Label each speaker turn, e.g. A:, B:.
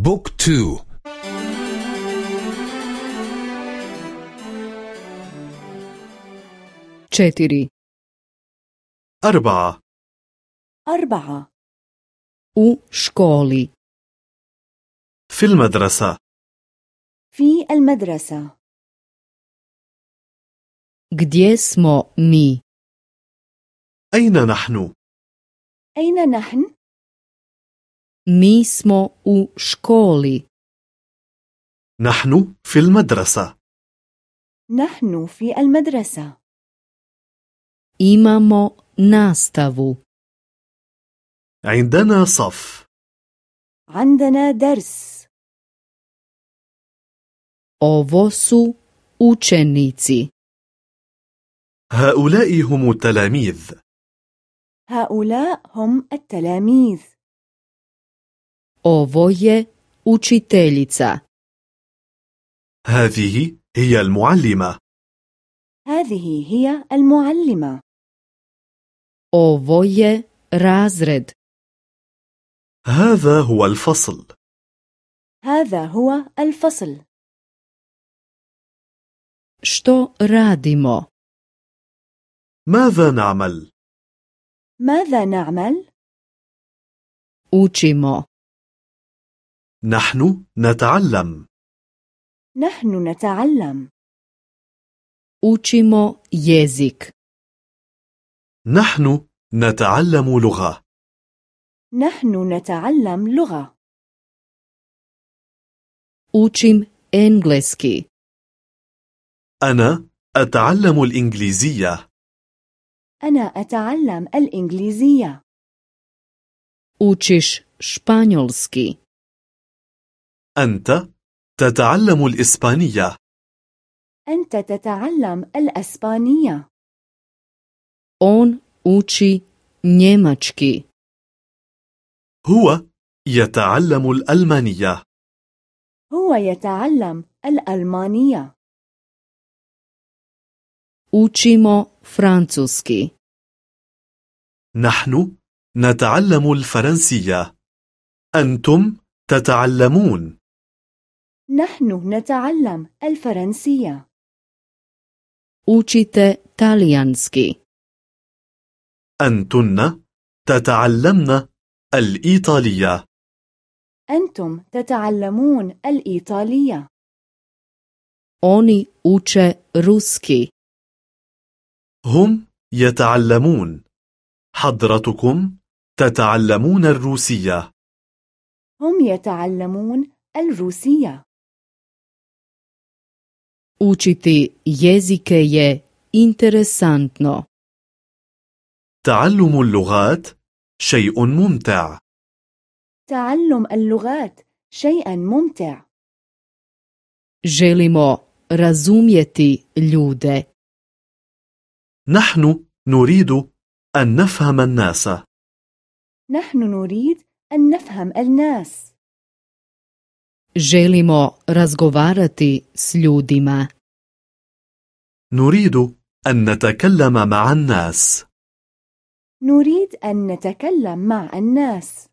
A: بوك تو.
B: četiri
C: أربعة.
D: أربعة.
B: u školi
C: في المدرسة.
D: في المدرسة.
B: gdje smo mi
C: أين نحن؟
D: أين نحن؟
B: Mi smo u školi.
C: نحن في المدرسة.
D: نحن في المدرسة.
B: Imamo nastavu.
C: عندنا صف.
D: عندنا درس.
B: Ovo su učenici.
C: هؤلاء هم التلاميذ.
D: هؤلاء هم التلاميذ.
B: Ovo je učiteljica.
C: هذه هي المعلمة.
D: هذه هي المعلمة.
B: Ovo je razred.
C: هذا هو الفصل.
D: هذا هو الفصل.
B: Što radimo?
C: ماذا نعمل؟
D: ماذا نعمل؟
B: učimo.
C: نحن نتعلم.
D: نحن نتعلم.
B: Učimo jezik.
C: نحن نتعلم لغة.
D: نحن نتعلم لغة.
B: Učim engleski.
C: أنا أتعلم الإنجليزية.
D: أنا أتعلم الإنجليزية.
B: Učiš španjolski.
C: أنت تتعلم الإسبانية.
D: أنت تتعلم الأسبانية.
B: On uči njemački.
C: هو يتعلم الألمانية.
D: هو يتعلم الألمانية.
B: Učimo francuski.
C: نحن نتعلم الفرنسية. أنتم تتعلمون.
D: نحن نتعلم الفرنسية.
B: Učite talijanski.
C: أنتن تتعلمن الإيطالية.
D: أنتم تتعلمون الإيطالية.
B: Oni uče ruski.
C: هم يتعلمون. حضرتكم تتعلمون الروسية.
D: هم يتعلمون الروسية.
B: Učiti jezike je interesantno.
C: تعلم اللغات شيء ممتع.
D: تعلم اللغات شيئا ممتع.
B: Želimo razumjeti ljude.
C: نحن نريد أن نفهم الناس.
D: نحن نريد أن نفهم الناس.
B: Želimo razgovarati s ljudima.
C: نريد أن نتكلم مع الناس.
D: نريد أن نتكلم مع الناس.